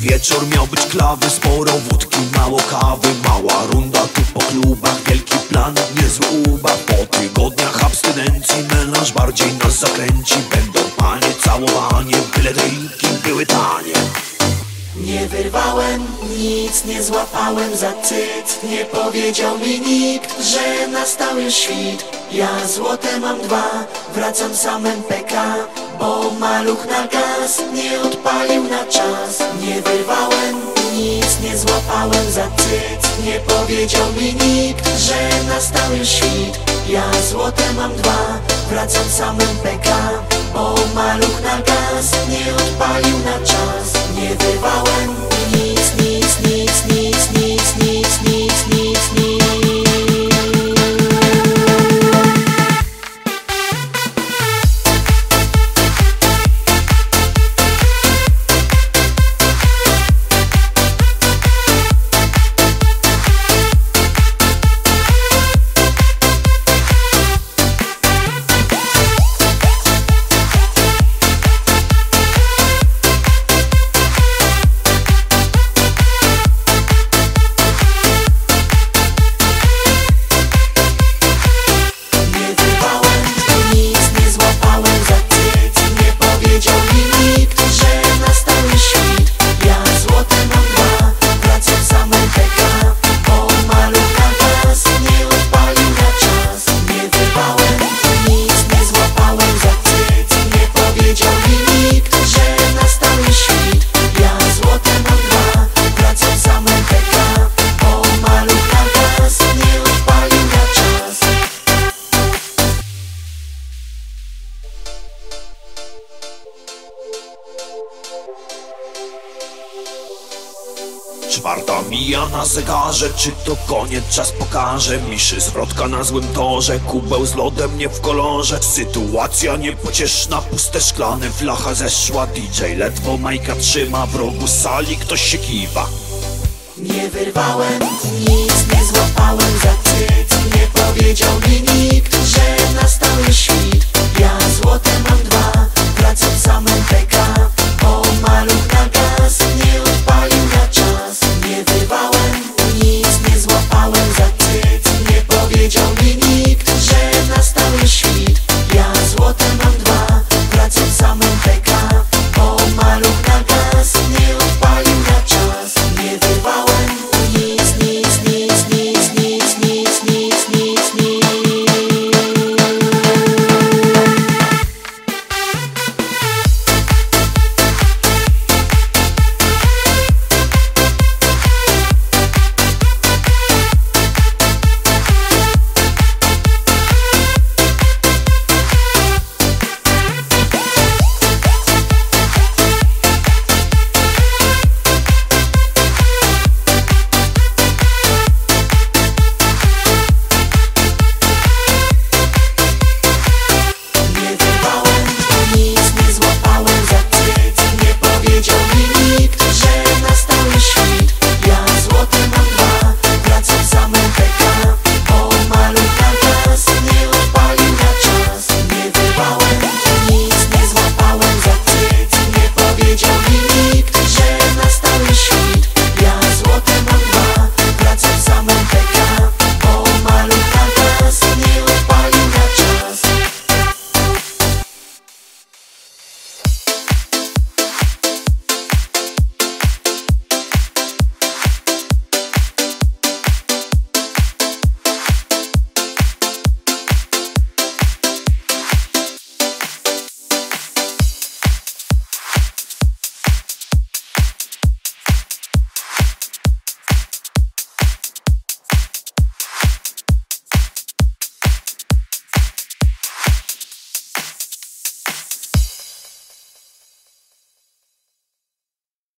wieczór miał być klawy Sporo wódki, mało kawy Mała runda tu po klubach Wielki plan, niezły ubaw. Po tygodniach abstynencji Melanż bardziej nas zakręci. Będą panie, całowanie Byle drinki były tanie. Nie wyrwałem nic, nie złapałem za cyt Nie powiedział mi nikt, że nastał już świt Ja złote mam dwa, wracam sam MPK Bo maluch na gaz nie odpalił na czas. Nie wyrwałem nic, nie złapałem za cyt Nie powiedział mi nikt, że nastał już świt. Ja złote mam dwa, wracam sam MPK Bo maluch na gaz nie odpalił na czas. Nie wyrwałem nic, Czwarta mija na zegarze, czy to koniec, czas pokaże. Miszy zwrotka na złym torze, kubeł z lodem nie w kolorze. Sytuacja niepocieszna, puste szklane, flacha zeszła. DJ ledwo majka trzyma, w rogu sali ktoś się kiwa. Nie wyrwałem nic, nie złapałem